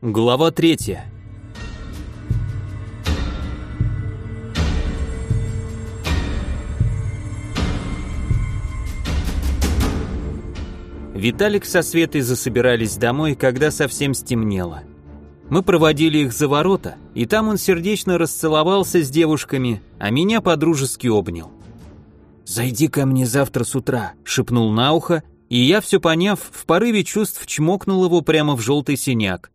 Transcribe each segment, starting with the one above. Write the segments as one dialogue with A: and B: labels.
A: Глава третья. Виталик со Светой засобирались домой, когда совсем стемнело. Мы проводили их за ворота, и там он сердечно расцеловался с девушками, а меня подружески обнял. «Зайди ко мне завтра с утра», — шепнул на ухо, и я, все поняв, в порыве чувств чмокнул его прямо в желтый синяк.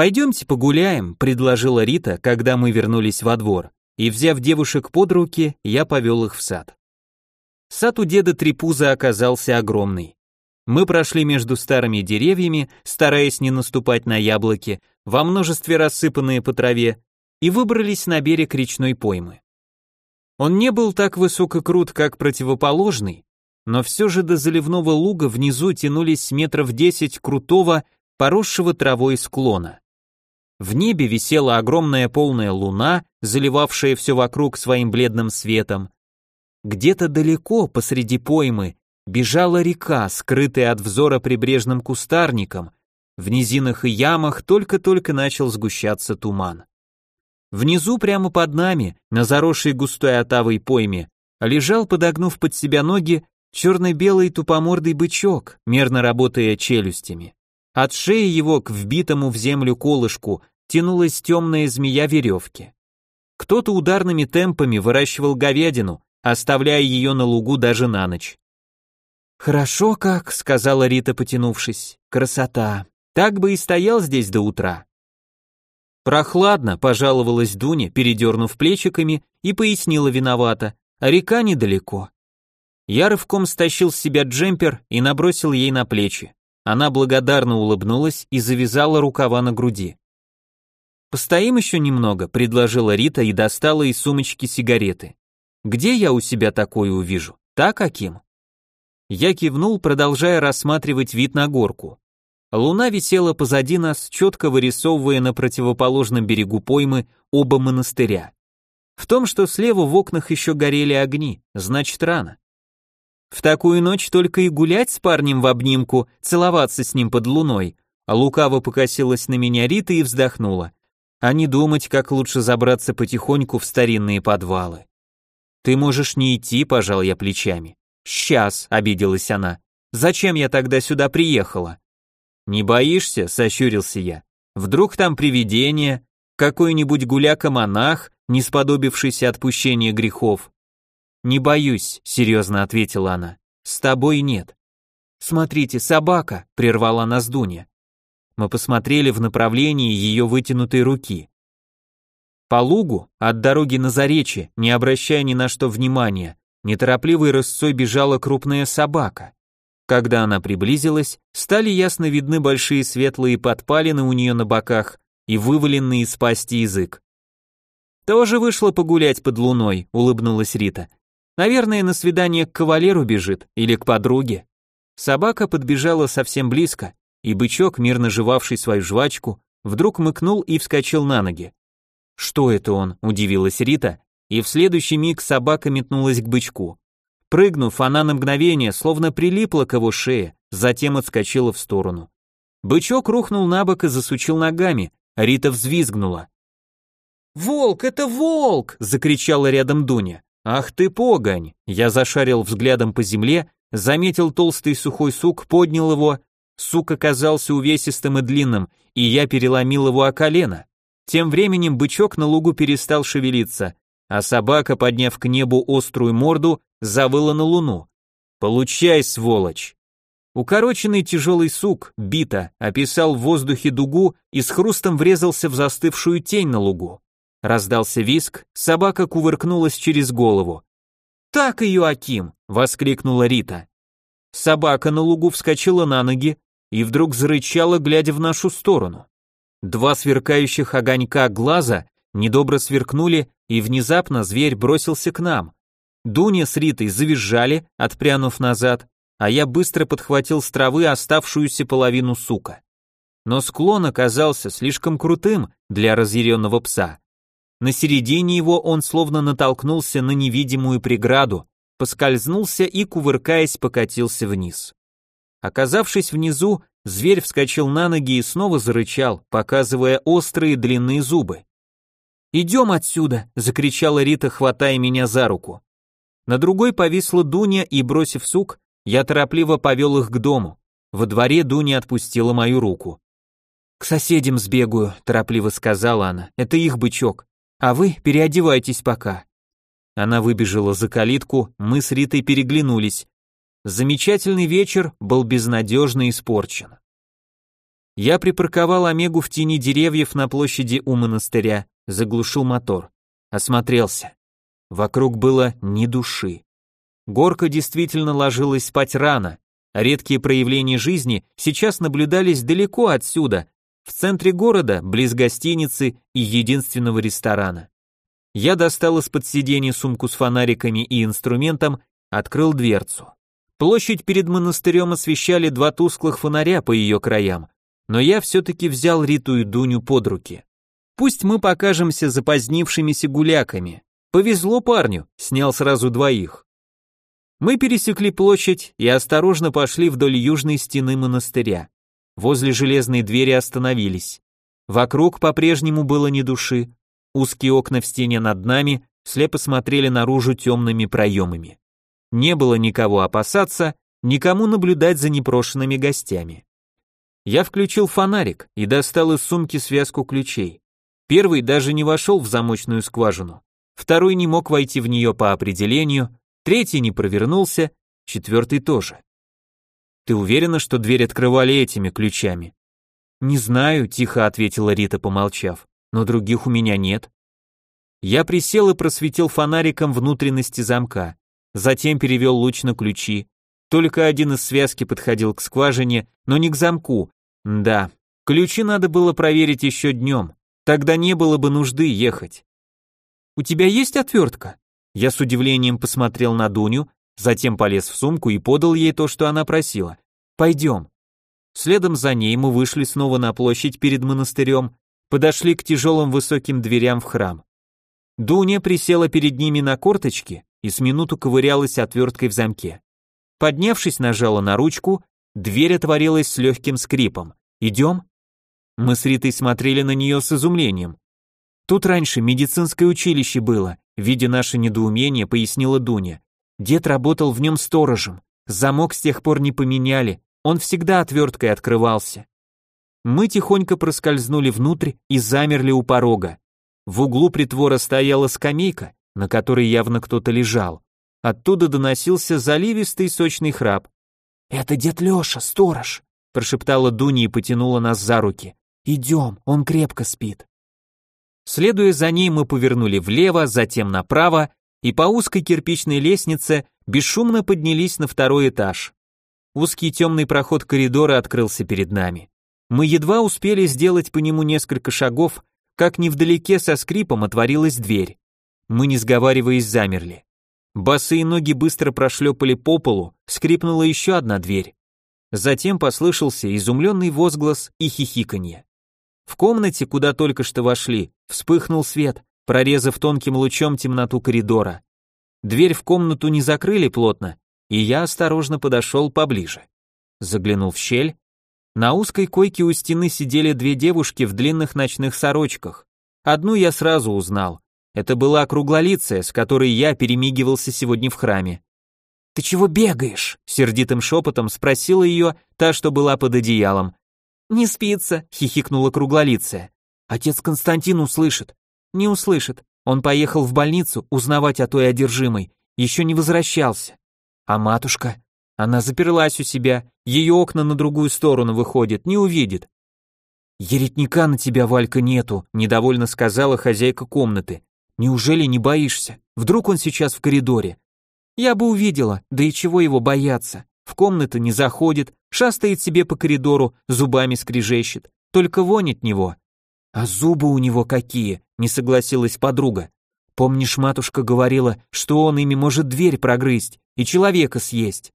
A: «Пойдемте погуляем», — предложила Рита, когда мы вернулись во двор, и, взяв девушек под руки, я повел их в сад. Сад у деда Трипуза оказался огромный. Мы прошли между старыми деревьями, стараясь не наступать на яблоки, во множестве рассыпанные по траве, и выбрались на берег речной поймы. Он не был так высок и крут, как противоположный, но все же до заливного луга внизу тянулись метров десять крутого, поросшего травой склона. В небе висела огромная полная луна, заливавшая все вокруг своим бледным светом. Где-то далеко, посреди поймы, бежала река, скрытая от взора прибрежным кустарником. В низинах и ямах только-только начал сгущаться туман. Внизу, прямо под нами, на заросшей густой отавой пойме, лежал, подогнув под себя ноги, черно-белый тупомордый бычок, мерно работая челюстями. От шеи его к вбитому в землю колышку тянулась темная змея веревки. Кто-то ударными темпами выращивал говядину, оставляя ее на лугу даже на ночь. «Хорошо как», — сказала Рита, потянувшись. «Красота. Так бы и стоял здесь до утра». «Прохладно», — пожаловалась Дуня, передернув плечиками, и пояснила виновата. «А река недалеко». Я рывком стащил с себя джемпер и набросил ей на плечи. Она благодарно улыбнулась и завязала рукава на груди. «Постоим еще немного», — предложила Рита и достала из сумочки сигареты. «Где я у себя такое увижу? Так, Аким?» Я кивнул, продолжая рассматривать вид на горку. Луна висела позади нас, четко вырисовывая на противоположном берегу поймы оба монастыря. В том, что слева в окнах еще горели огни, значит рано. В такую ночь только и гулять с парнем в обнимку, целоваться с ним под луной. А лукаво покосилась на меня Рита и вздохнула. А не думать, как лучше забраться потихоньку в старинные подвалы. Ты можешь не идти, пожал я плечами. «Сейчас», — обиделась она. «Зачем я тогда сюда приехала?» «Не боишься?» — сощурился я. «Вдруг там привидение, какой-нибудь гуляка-монах, не сподобившийся отпущения грехов?» «Не боюсь», — серьезно ответила она. «С тобой нет». «Смотрите, собака!» — прервала нас Дуня. Мы посмотрели в направлении ее вытянутой руки. По лугу, от дороги на заречье, не обращая ни на что внимания, неторопливой рысцой бежала крупная собака. Когда она приблизилась, стали ясно видны большие светлые подпалины у нее на боках и вываленный из пасти язык. «Тоже вышла погулять под луной», — улыбнулась Рита. «Наверное, на свидание к кавалеру бежит или к подруге». Собака подбежала совсем близко, и бычок, мирно жевавший свою жвачку, вдруг мыкнул и вскочил на ноги. «Что это он?» – удивилась Рита, и в следующий миг собака метнулась к бычку. Прыгнув, она на мгновение словно прилипла к его шее, затем отскочила в сторону. Бычок рухнул на бок и засучил ногами, Рита взвизгнула. «Волк, это волк!» — закричала рядом Дуня. «Ах ты погонь!» Я зашарил взглядом по земле, заметил толстый сухой сук, поднял его. Сук оказался увесистым и длинным, и я переломил его о колено. Тем временем бычок на лугу перестал шевелиться а собака, подняв к небу острую морду, завыла на луну. «Получай, сволочь!» Укороченный тяжелый сук, бита, описал в воздухе дугу и с хрустом врезался в застывшую тень на лугу. Раздался виск, собака кувыркнулась через голову. «Так ее, Аким!» — воскликнула Рита. Собака на лугу вскочила на ноги и вдруг зарычала, глядя в нашу сторону. Два сверкающих огонька глаза недобро сверкнули, и внезапно зверь бросился к нам. Дуня с Ритой завизжали, отпрянув назад, а я быстро подхватил с травы оставшуюся половину сука. Но склон оказался слишком крутым для разъяренного пса. На середине его он словно натолкнулся на невидимую преграду, поскользнулся и, кувыркаясь, покатился вниз. Оказавшись внизу, Зверь вскочил на ноги и снова зарычал, показывая острые длинные зубы. «Идем отсюда!» — закричала Рита, хватая меня за руку. На другой повисла Дуня, и, бросив сук, я торопливо повел их к дому. Во дворе Дуня отпустила мою руку. «К соседям сбегаю», — торопливо сказала она, — «это их бычок. А вы переодевайтесь пока». Она выбежала за калитку, мы с Ритой переглянулись. Замечательный вечер был безнадежно испорчен. Я припарковал Омегу в тени деревьев на площади у монастыря, заглушил мотор, осмотрелся. Вокруг было ни души. Горка действительно ложилась спать рано, редкие проявления жизни сейчас наблюдались далеко отсюда, в центре города, близ гостиницы и единственного ресторана. Я достал из-под сиденья сумку с фонариками и инструментом, открыл дверцу. Площадь перед монастырем освещали два тусклых фонаря по ее краям, но я все-таки взял Риту и Дуню под руки. Пусть мы покажемся запозднившимися гуляками. Повезло парню, снял сразу двоих. Мы пересекли площадь и осторожно пошли вдоль южной стены монастыря. Возле железной двери остановились. Вокруг по-прежнему было ни души, Узкие окна в стене над нами слепо смотрели наружу темными проемами. Не было никого опасаться, никому наблюдать за непрошенными гостями. Я включил фонарик и достал из сумки связку ключей. Первый даже не вошел в замочную скважину, второй не мог войти в нее по определению, третий не провернулся, четвертый тоже. Ты уверена, что дверь открывали этими ключами? Не знаю, тихо ответила Рита, помолчав но других у меня нет. Я присел и просветил фонариком внутренности замка, затем перевел луч на ключи. Только один из связки подходил к скважине, но не к замку. Да, ключи надо было проверить еще днем, тогда не было бы нужды ехать. «У тебя есть отвертка?» Я с удивлением посмотрел на Дуню, затем полез в сумку и подал ей то, что она просила. «Пойдем». Следом за ней мы вышли снова на площадь перед монастырем, подошли к тяжелым высоким дверям в храм. Дуня присела перед ними на корточки и с минуту ковырялась отверткой в замке. Поднявшись, нажала на ручку, дверь отворилась с легким скрипом. «Идем?» Мы с Ритой смотрели на нее с изумлением. Тут раньше медицинское училище было, видя наше недоумение, пояснила Дуня. Дед работал в нем сторожем, замок с тех пор не поменяли, он всегда отверткой открывался. Мы тихонько проскользнули внутрь и замерли у порога. В углу притвора стояла скамейка, на которой явно кто-то лежал. Оттуда доносился заливистый сочный храп. «Это дед Леша, сторож», — прошептала Дуня и потянула нас за руки. «Идем, он крепко спит». Следуя за ней, мы повернули влево, затем направо, и по узкой кирпичной лестнице бесшумно поднялись на второй этаж. Узкий темный проход коридора открылся перед нами. Мы едва успели сделать по нему несколько шагов, как невдалеке со скрипом отворилась дверь. Мы, не сговариваясь, замерли. Босые ноги быстро прошлепали по полу, скрипнула еще одна дверь. Затем послышался изумленный возглас и хихиканье. В комнате, куда только что вошли, вспыхнул свет, прорезав тонким лучом темноту коридора. Дверь в комнату не закрыли плотно, и я осторожно подошел поближе. Заглянул в щель на узкой койке у стены сидели две девушки в длинных ночных сорочках. Одну я сразу узнал. Это была круглолицая, с которой я перемигивался сегодня в храме. «Ты чего бегаешь?» — сердитым шепотом спросила ее та, что была под одеялом. «Не спится», — хихикнула круглолицая. «Отец Константин услышит». «Не услышит. Он поехал в больницу узнавать о той одержимой. Еще не возвращался». «А матушка?» Она заперлась у себя, ее окна на другую сторону выходят, не увидит. «Еретника на тебя, Валька, нету», — недовольно сказала хозяйка комнаты. «Неужели не боишься? Вдруг он сейчас в коридоре?» «Я бы увидела, да и чего его бояться? В комнату не заходит, шастает себе по коридору, зубами скрежещет, только вонь от него». «А зубы у него какие?» — не согласилась подруга. «Помнишь, матушка говорила, что он ими может дверь прогрызть и человека съесть?»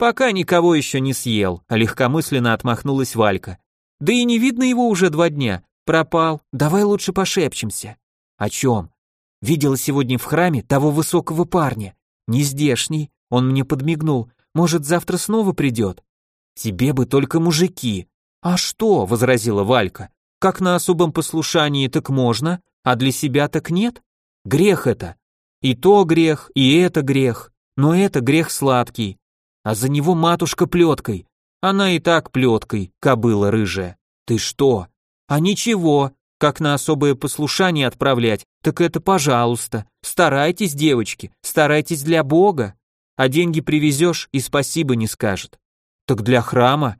A: Пока никого еще не съел, легкомысленно отмахнулась Валька. Да и не видно его уже два дня. Пропал. Давай лучше пошепчемся. О чем? Видела сегодня в храме того высокого парня. Не здешний. Он мне подмигнул. Может, завтра снова придет? Тебе бы только мужики. А что, возразила Валька. Как на особом послушании так можно, а для себя так нет? Грех это. И то грех, и это грех. Но это грех сладкий. А за него матушка плеткой. Она и так плеткой, кобыла рыжая. Ты что? А ничего, как на особое послушание отправлять, так это пожалуйста. Старайтесь, девочки, старайтесь для Бога. А деньги привезешь и спасибо не скажет. Так для храма.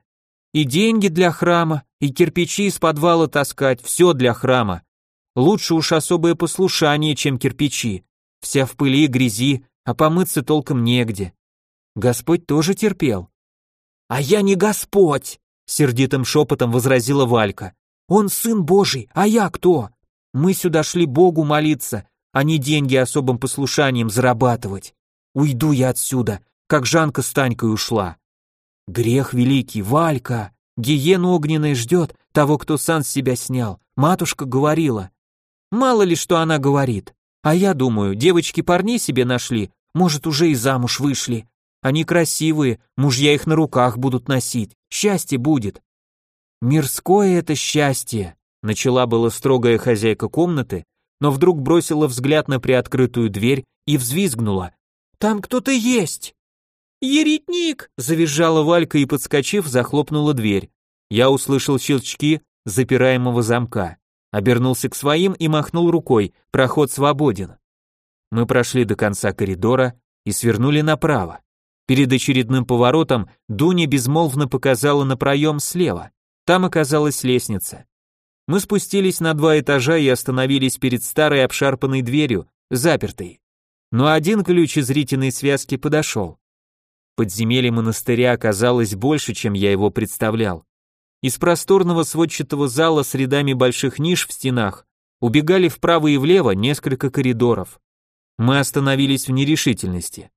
A: И деньги для храма, и кирпичи из подвала таскать, все для храма. Лучше уж особое послушание, чем кирпичи. Вся в пыли и грязи, а помыться толком негде. Господь тоже терпел. А я не Господь, сердитым шепотом возразила Валька. Он сын Божий, а я кто? Мы сюда шли Богу молиться, а не деньги особым послушанием зарабатывать. Уйду я отсюда, как Жанка с Танькой ушла. Грех великий, Валька, гиена огненная ждет того, кто сан с себя снял. Матушка говорила. Мало ли, что она говорит. А я думаю, девочки парней себе нашли, может, уже и замуж вышли. Они красивые, мужья их на руках будут носить. Счастье будет. Мирское это счастье, начала была строгая хозяйка комнаты, но вдруг бросила взгляд на приоткрытую дверь и взвизгнула. Там кто-то есть. Еретник, завизжала Валька и подскочив, захлопнула дверь. Я услышал щелчки запираемого замка, обернулся к своим и махнул рукой. Проход свободен. Мы прошли до конца коридора и свернули направо. Перед очередным поворотом Дуня безмолвно показала на проем слева. Там оказалась лестница. Мы спустились на два этажа и остановились перед старой обшарпанной дверью, запертой. Но один ключ из зрительной связки подошел. Подземелье монастыря оказалось больше, чем я его представлял. Из просторного сводчатого зала с рядами больших ниш в стенах убегали вправо и влево несколько коридоров. Мы остановились в нерешительности.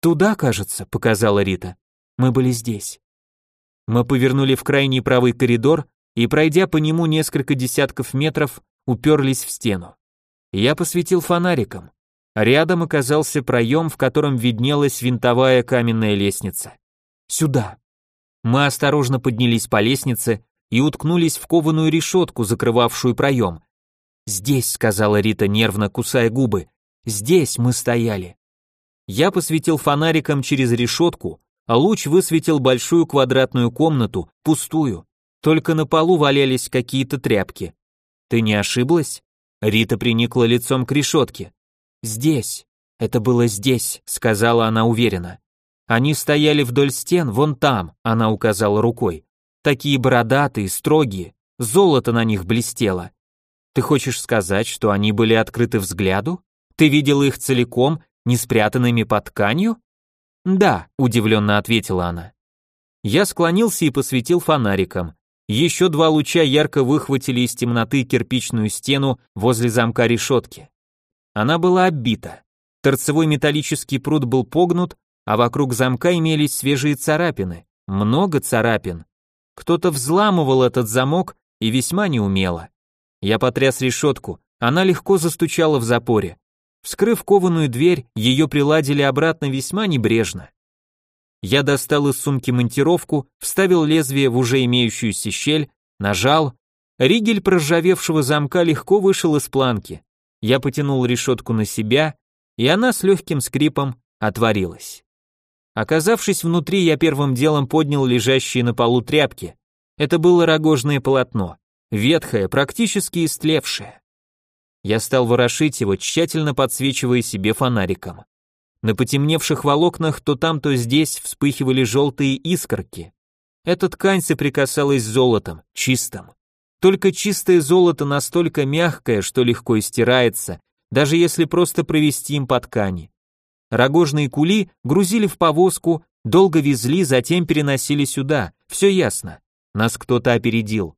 A: «Туда, кажется», — показала Рита. «Мы были здесь». Мы повернули в крайний правый коридор и, пройдя по нему несколько десятков метров, уперлись в стену. Я посветил фонариком. Рядом оказался проем, в котором виднелась винтовая каменная лестница. «Сюда». Мы осторожно поднялись по лестнице и уткнулись в кованую решетку, закрывавшую проем. «Здесь», — сказала Рита, нервно кусая губы, — «здесь мы стояли». Я посветил фонариком через решетку, а луч высветил большую квадратную комнату, пустую. Только на полу валялись какие-то тряпки. Ты не ошиблась? Рита приникла лицом к решетке. Здесь. Это было здесь, сказала она уверенно. Они стояли вдоль стен, вон там, она указала рукой. Такие бородатые, строгие, золото на них блестело. Ты хочешь сказать, что они были открыты взгляду? Ты видел их целиком не спрятанными под тканью? Да, удивленно ответила она. Я склонился и посветил фонариком. Еще два луча ярко выхватили из темноты кирпичную стену возле замка решетки. Она была оббита. Торцевой металлический пруд был погнут, а вокруг замка имелись свежие царапины. Много царапин. Кто-то взламывал этот замок и весьма неумело. Я потряс решетку, она легко застучала в запоре. Вскрыв кованую дверь, ее приладили обратно весьма небрежно. Я достал из сумки монтировку, вставил лезвие в уже имеющуюся щель, нажал. Ригель проржавевшего замка легко вышел из планки. Я потянул решетку на себя, и она с легким скрипом отворилась. Оказавшись внутри, я первым делом поднял лежащие на полу тряпки. Это было рогожное полотно, ветхое, практически истлевшее. Я стал ворошить его, тщательно подсвечивая себе фонариком. На потемневших волокнах то там, то здесь вспыхивали желтые искорки. Эта ткань соприкасалась с золотом, чистым. Только чистое золото настолько мягкое, что легко истирается, даже если просто провести им по ткани. Рогожные кули грузили в повозку, долго везли, затем переносили сюда. Все ясно. Нас кто-то опередил.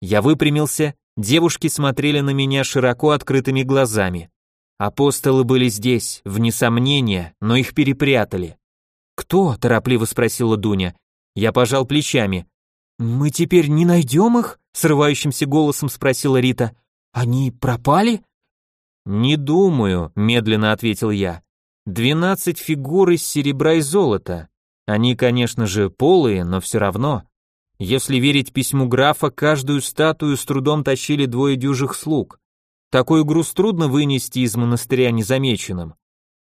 A: Я выпрямился Девушки смотрели на меня широко открытыми глазами. Апостолы были здесь, вне сомнения, но их перепрятали. «Кто?» – торопливо спросила Дуня. Я пожал плечами. «Мы теперь не найдем их?» – срывающимся голосом спросила Рита. «Они пропали?» «Не думаю», – медленно ответил я. «Двенадцать фигур из серебра и золота. Они, конечно же, полые, но все равно. Если верить письму графа, каждую статую с трудом тащили двое дюжих слуг. Такой груз трудно вынести из монастыря незамеченным.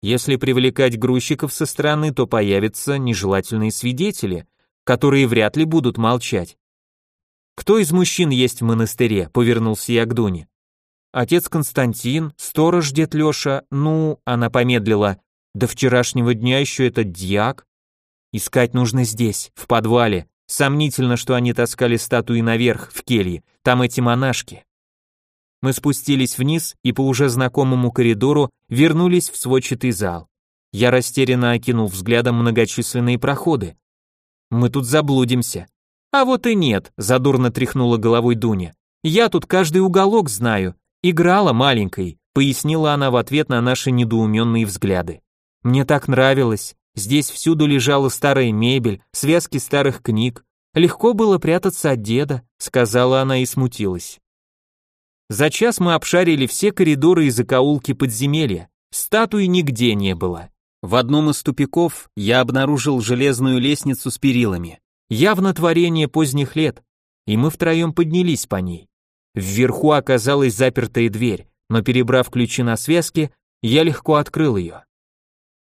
A: Если привлекать грузчиков со стороны, то появятся нежелательные свидетели, которые вряд ли будут молчать. «Кто из мужчин есть в монастыре?» — повернулся я к Дуне. «Отец Константин, сторож дед Леша, ну...» — она помедлила. «До вчерашнего дня еще этот дьяк». «Искать нужно здесь, в подвале. Сомнительно, что они таскали статуи наверх, в келье. Там эти монашки». Мы спустились вниз и по уже знакомому коридору вернулись в сводчатый зал. Я растерянно окинул взглядом многочисленные проходы. Мы тут заблудимся. А вот и нет, задурно тряхнула головой Дуня. Я тут каждый уголок знаю. Играла маленькой, пояснила она в ответ на наши недоуменные взгляды. Мне так нравилось. Здесь всюду лежала старая мебель, связки старых книг. Легко было прятаться от деда, сказала она и смутилась. За час мы обшарили все коридоры и закоулки подземелья. Статуи нигде не было. В одном из тупиков я обнаружил железную лестницу с перилами. Явно творение поздних лет. И мы втроем поднялись по ней. Вверху оказалась запертая дверь, но перебрав ключи на связке, я легко открыл ее.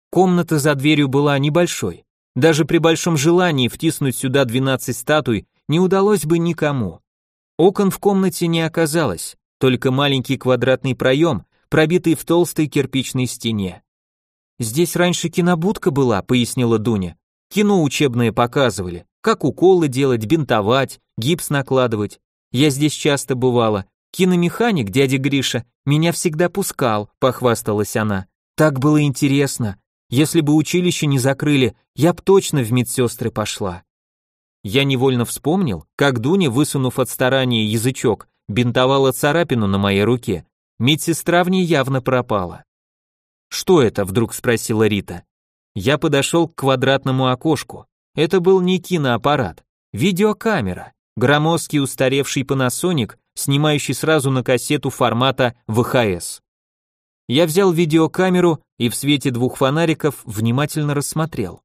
A: Комната за дверью была небольшой. Даже при большом желании втиснуть сюда 12 статуй не удалось бы никому. Окон в комнате не оказалось, только маленький квадратный проем, пробитый в толстой кирпичной стене. «Здесь раньше кинобудка была», — пояснила Дуня. «Кино учебное показывали, как уколы делать, бинтовать, гипс накладывать. Я здесь часто бывала. Киномеханик, дядя Гриша, меня всегда пускал», — похвасталась она. «Так было интересно. Если бы училище не закрыли, я б точно в медсестры пошла». Я невольно вспомнил, как Дуня, высунув от старания язычок, бинтовала царапину на моей руке. Медсестра в ней явно пропала. «Что это?» — вдруг спросила Рита. Я подошел к квадратному окошку. Это был не киноаппарат, видеокамера, громоздкий устаревший Panasonic, снимающий сразу на кассету формата ВХС. Я взял видеокамеру и в свете двух фонариков внимательно рассмотрел.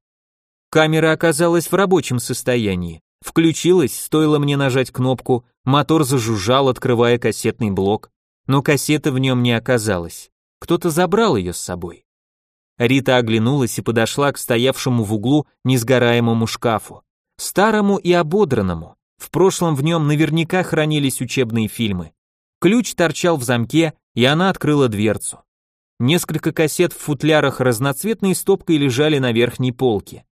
A: Камера оказалась в рабочем состоянии. Включилась, стоило мне нажать кнопку, мотор зажужжал, открывая кассетный блок, но кассеты в нем не оказалось. Кто-то забрал ее с собой. Рита оглянулась и подошла к стоявшему в углу несгораемому шкафу. Старому и ободранному. В прошлом в нем наверняка хранились учебные фильмы. Ключ торчал в замке, и она открыла дверцу. Несколько кассет в футлярах разноцветной стопкой лежали на верхней полке.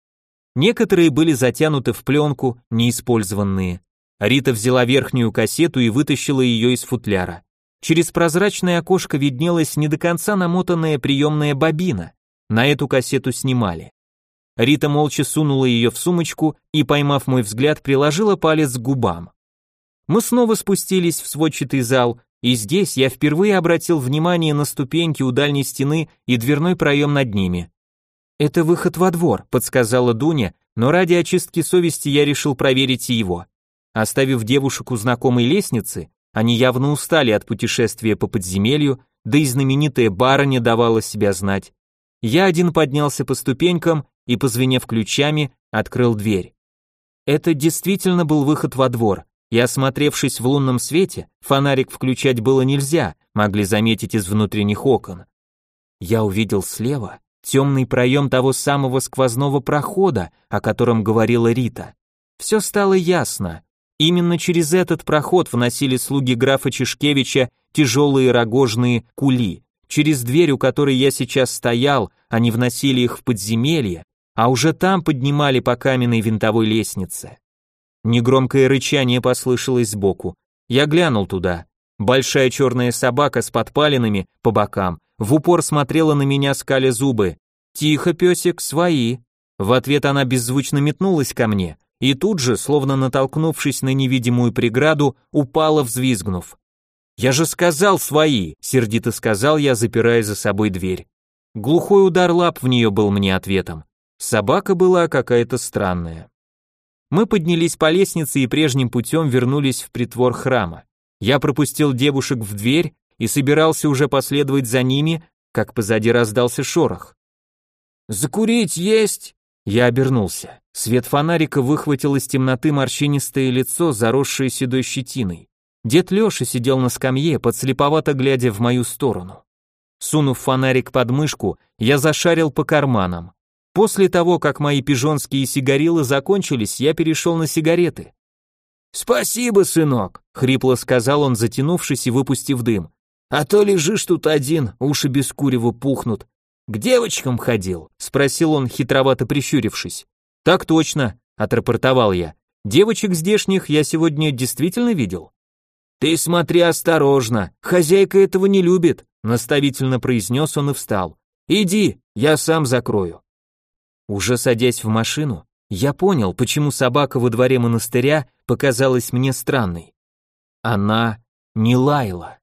A: Некоторые были затянуты в пленку, неиспользованные. Рита взяла верхнюю кассету и вытащила ее из футляра. Через прозрачное окошко виднелась не до конца намотанная приемная бобина. На эту кассету снимали. Рита молча сунула ее в сумочку и, поймав мой взгляд, приложила палец к губам. Мы снова спустились в сводчатый зал, и здесь я впервые обратил внимание на ступеньки у дальней стены и дверной проем над ними. «Это выход во двор», — подсказала Дуня, но ради очистки совести я решил проверить его. Оставив девушек у знакомой лестницы, они явно устали от путешествия по подземелью, да и знаменитая барыня давала себя знать. Я один поднялся по ступенькам и, позвенев ключами, открыл дверь. Это действительно был выход во двор, и осмотревшись в лунном свете, фонарик включать было нельзя, могли заметить из внутренних окон. Я увидел слева темный проем того самого сквозного прохода, о котором говорила Рита. Все стало ясно. Именно через этот проход вносили слуги графа Чешкевича тяжелые рогожные кули. Через дверь, у которой я сейчас стоял, они вносили их в подземелье, а уже там поднимали по каменной винтовой лестнице. Негромкое рычание послышалось сбоку. Я глянул туда. Большая черная собака с подпалинами по бокам в упор смотрела на меня скаля зубы. «Тихо, песик, свои». В ответ она беззвучно метнулась ко мне, и тут же, словно натолкнувшись на невидимую преграду, упала, взвизгнув. «Я же сказал свои!» — сердито сказал я, запирая за собой дверь. Глухой удар лап в нее был мне ответом. Собака была какая-то странная. Мы поднялись по лестнице и прежним путем вернулись в притвор храма. Я пропустил девушек в дверь и собирался уже последовать за ними, как позади раздался шорох. «Закурить есть?» Я обернулся. Свет фонарика выхватил из темноты морщинистое лицо, заросшее седой щетиной. Дед Лёша сидел на скамье, подслеповато глядя в мою сторону. Сунув фонарик под мышку, я зашарил по карманам. После того, как мои пижонские сигарилы закончились, я перешел на сигареты. «Спасибо, сынок», — хрипло сказал он, затянувшись и выпустив дым. «А то лежишь тут один, уши без курева пухнут. К девочкам ходил?» — спросил он, хитровато прищурившись. «Так точно», — отрапортовал я. «Девочек здешних я сегодня действительно видел». «Ты смотри осторожно, хозяйка этого не любит», — наставительно произнес он и встал. «Иди, я сам закрою». Уже садясь в машину, я понял, почему собака во дворе монастыря показалась мне странной. Она не лаяла.